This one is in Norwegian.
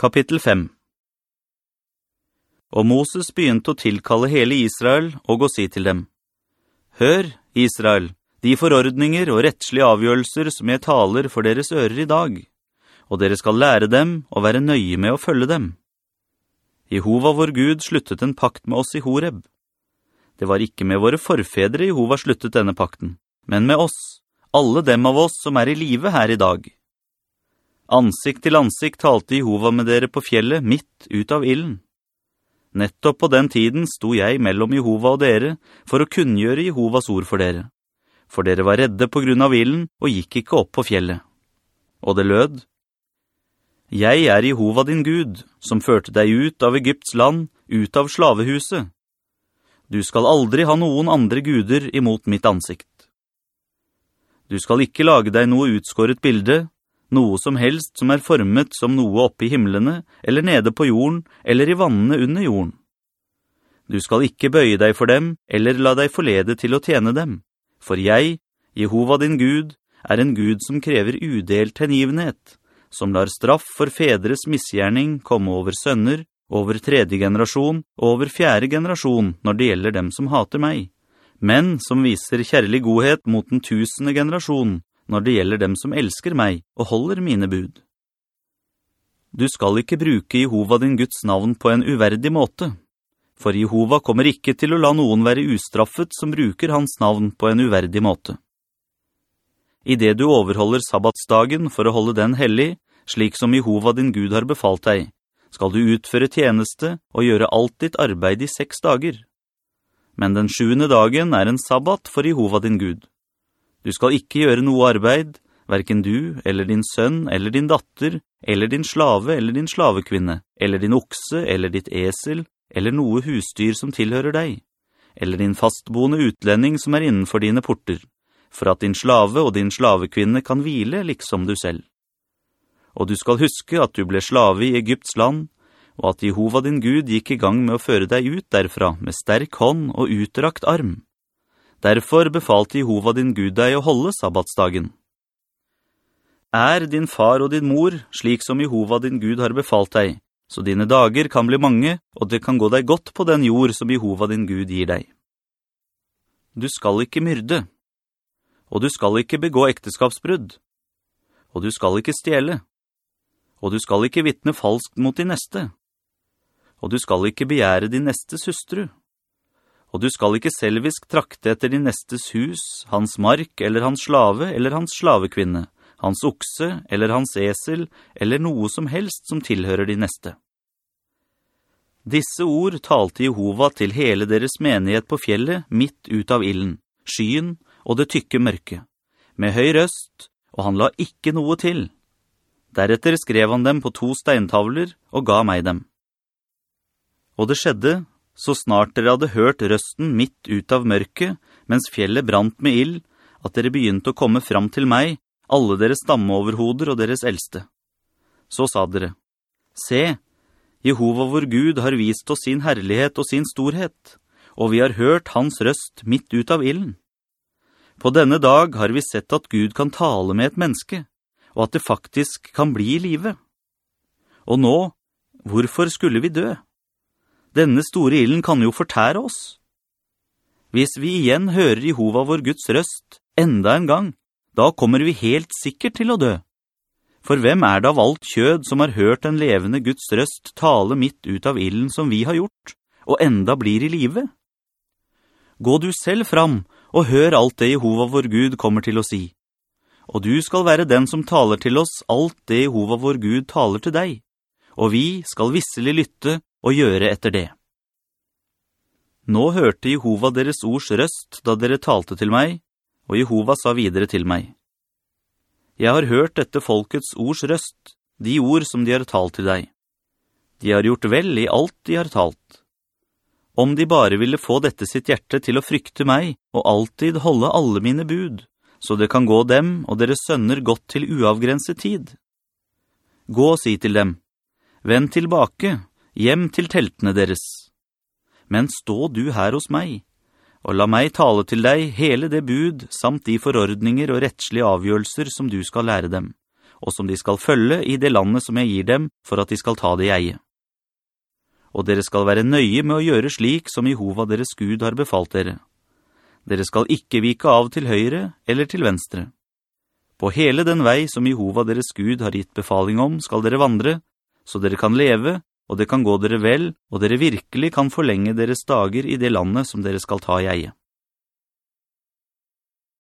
Kapittel 5 Og Moses begynte å tilkalle hele Israel og å si til dem, «Hør, Israel, de forordninger og rettslige avgjørelser som jeg taler for deres ører i dag, og dere skal lære dem og være nøye med å følge dem. Jehova vår Gud sluttet en pakt med oss i Horeb. Det var ikke med våre forfedre Jehova sluttet denne pakten, men med oss, alle dem av oss som er i live her i dag. Ansikt til ansikt talte Jehova med dere på fjellet midt ut av illen. Nettopp på den tiden sto jeg mellom Jehova og dere for å kunngjøre Jehovas ord for dere, for dere var redde på grunn av illen og gikk ikke opp på fjellet. Og det lød, «Jeg er Jehova din Gud, som førte deg ut av Egypts land, ut av slavehuset. Du skal aldri ha noen andre guder imot mitt ansikt. Du skal ikke lage deg noe utskåret bilde, noe som helst som er formet som noe oppe i himmelene, eller nede på jorden, eller i vannene under jorden. Du skal ikke bøye deg for dem, eller la deg forlede til å tjene dem, for jeg, Jehova din Gud, er en Gud som krever udelt hengivenhet, som lar straff for fedres misgjerning komme over sønner, over tredje generasjon og over fjerde generasjon når det gjelder dem som hater meg, men som viser kjærlig godhet mot den tusende generasjon når det gjelder dem som elsker meg og holder mine bud. Du skal ikke bruke Jehova din Guds navn på en uverdig måte, for Jehova kommer ikke til å la noen være ustraffet som bruker hans navn på en uverdig måte. I det du overholder sabbatsdagen for å holde den hellig, slik som Jehova din Gud har befalt deg, skal du utføre tjeneste og gjøre alt ditt arbeid i seks dager. Men den sjuende dagen er en sabbat for Jehova din Gud. Du skal ikke gjøre noe arbeid, hverken du, eller din sønn, eller din datter, eller din slave, eller din slavekvinne, eller din okse, eller ditt esel, eller noe husdyr som tilhører deg, eller din fastboende utlending som er innenfor dine porter, for at din slave og din slavekvinne kan hvile liksom du selv og du skal huske at du ble slave i Egypts land, og at Jehova din Gud gikk i gang med å føre deg ut derfra med sterk hånd og utrakt arm. Derfor befalte Jehova din Gud deg å holde sabbatsdagen. Er din far og din mor slik som Jehova din Gud har befalt deg, så dine dager kan bli mange, og det kan gå deg godt på den jord som Jehova din Gud gir deg. Du skal ikke myrde, og du skal ikke begå ekteskapsbrudd, og du skal ikke stjele, og du skal ikke vittne falskt mot din neste. Og du skal ikke begjære din nestes hustru. Og du skal ikke selvisk trakte etter din nestes hus, hans mark, eller hans slave, eller hans slavekvinne, hans okse, eller hans esel, eller noe som helst som tilhører din neste. Disse ord talte Jehova til hele deres menighet på fjellet midt ut av illen, skyen og det tykke mørket, med høy røst, og han la ikke noe til. Deretter skrev han dem på to steintavler og ga meg dem. Og det skjedde, så snart dere hadde hørt røsten midt ut av mørket, mens fjellet brant med ild, at dere begynte å komme fram til meg, alle deres stammeoverhoder og deres eldste. Så sa dere, «Se, Jehova vår Gud har vist oss sin herlighet og sin storhet, og vi har hørt hans røst midt ut av illen. På denne dag har vi sett at Gud kan tale med et menneske, og at det faktisk kan bli i livet. Og nå, hvorfor skulle vi dø? Denne store illen kan jo fortære oss. Hvis vi igjen hører Jehova vår Guds røst enda en gang, da kommer vi helt sikkert til å dø. For hvem er det av alt kjød som har hørt den levende Guds røst tale midt ut av illen som vi har gjort, og enda blir i live? Gå du selv fram og hør alt det Jehova vår Gud kommer til å si og du skal være den som taler til oss alt det Jehova vår Gud taler til deg, og vi skal visselig lytte og gjøre etter det. Nå hørte Jehova deres ords røst da dere talte til meg, og Jehova sa videre til meg. Jeg har hørt dette folkets ords røst, de ord som de har talt til deg. De har gjort vel i alt de har talt. Om de bare ville få dette sitt hjerte til å frykte meg, og alltid holde alle mine bud, så det kan gå dem og deres sønner godt til uavgrenset tid. Gå og si til dem, «Vend tilbake, hjem til teltene deres. Men stå du her hos meg, og la meg tale til deg hele det bud samt de forordninger og rettslige avgjørelser som du skal lære dem, og som de skal følge i det landet som jeg gir dem, for at de skal ta det i eie. Og dere skal være nøye med å gjøre slik som Jehova deres Gud har befalt dere. Dere skal ikke vike av til høyre eller til venstre. På hele den vei som Jehova deres Gud har gitt befaling om skal dere vandre, så dere kan leve, og det kan gå dere vel, og dere virkelig kan forlenge deres dager i det landet som dere skal ta i eie.